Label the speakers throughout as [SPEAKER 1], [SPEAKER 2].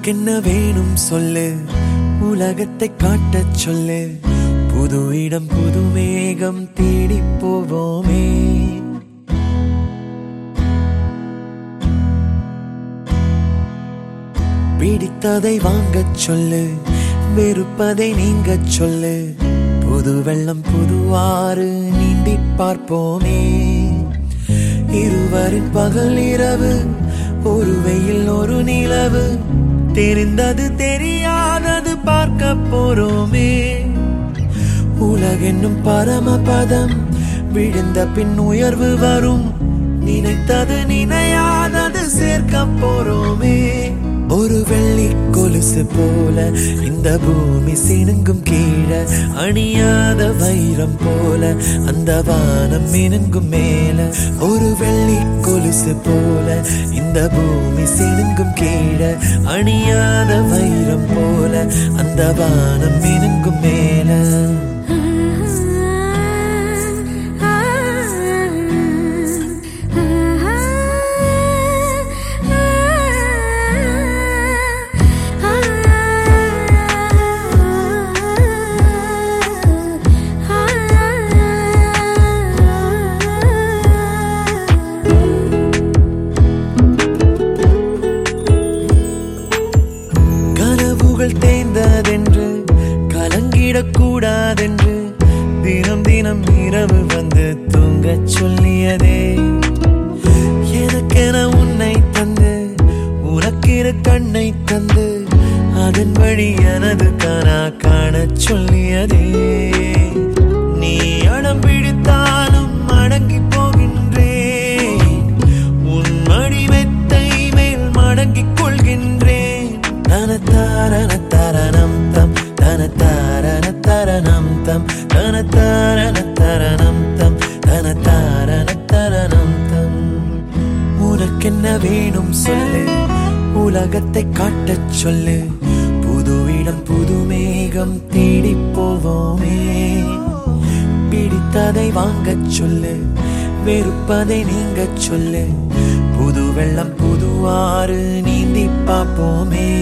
[SPEAKER 1] உனக்கென்ன வேணும் சொல்லு. உலகத்தை காட்டச் சொல்லு. புது இடம் புது மேகம் தேடி போவோமே. பிடித்ததை வாங்கச் சொல்லு. வெறுப்பதை நீங்கச் சொல்லு. புது வெள்ளம் புதுவாறு நீந்தி பார்ப்போமே. இருவரின் பகல் இரவு ஒரு வெயில் ஒரு நிலவு. தெரிந்தது தெரியாதது பார்க்க போறோமே. உலகென்னும் பரமபதம் விழுந்த பின் உயர்வு வரும். நினைத்தது நினையாதது சேர்க்க போறோமே. ஒரு வெள்ளி கொலுசு போல இந்த பூமி சினுங்கும் கீழே அணியாத வைரம் போல அந்த வானம் மினுங்கும் மேல. ஒரு வெள்ளி கொலுசு போல இந்த பூமி சினுங்கும் கீழே அணியாத வைரம் போல அந்த வானம் மினுங்கும் மேல. இரவு வந்து தூங்க சொல்லியதே. எனக்கென உன்னை தந்து உனக்கிற கண்ணை தந்து அதன் வழி எனது கனா காண சொல்லியதே. நீ அடம்பி தரணம் தம் தனத்தாரண தரணம் தம் தனத்தாரண தரணம் தம். உனக்கென்ன வேணும் சொல்லு உலகத்தை காட்டச் சொல்லு. புது இடம் புது மேகம் தேடி போவோமே. பிடித்ததை வாங்கச் சொல்லு வெறுப்பதை நீங்கச் சொல்லு. புது வெள்ளம் புது ஆறு நீந்தி பார்ப்போமே.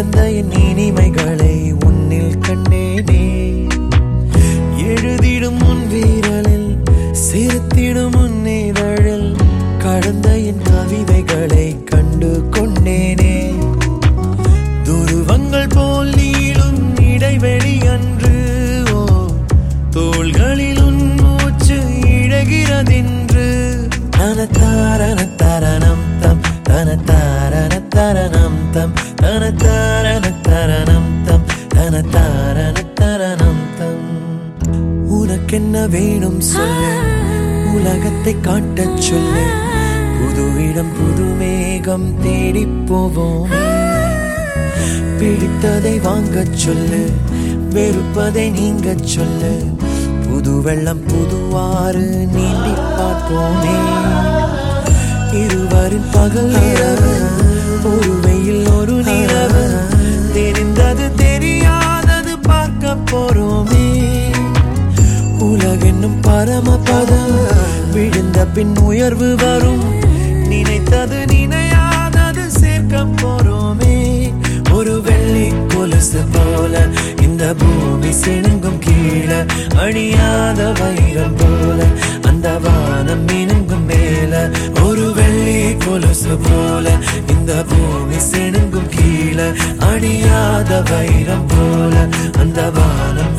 [SPEAKER 1] இழந்த என் இனிமைகளை உன்னில் தரணம் தம் தனத்தாரண தரணம் தம் தனத்தாரண தரணம் தம். உனக்கென்ன வேணும் சொல்லு உலகத்தை காட்டச் சொல்லு. புது இடம் புது மேகம் தேடி போவோம். பிடித்ததை வாங்கச் சொல்லு வெறுப்பதை நீங்கச் சொல்லு. புது வெள்ளம் புதுவாறு நீந்தி பார்ப்போமே. இருவரின் பகல் இரவு. பின் உயர்வு வரும். நினைத்தது நினையாதது சேர்க்க போறோமே. ஒரு வெள்ளி கொலுசு போல இந்த பூமி சிணுங்கும் கீழே. அணியாத வைரம் போல அந்த வானம் மினுங்கும் மேல. ஒரு வெள்ளி கொலுசு போல இந்த பூமி சிணுங்கும் கீழே. அணியாத வைரம் போல அந்த வானம்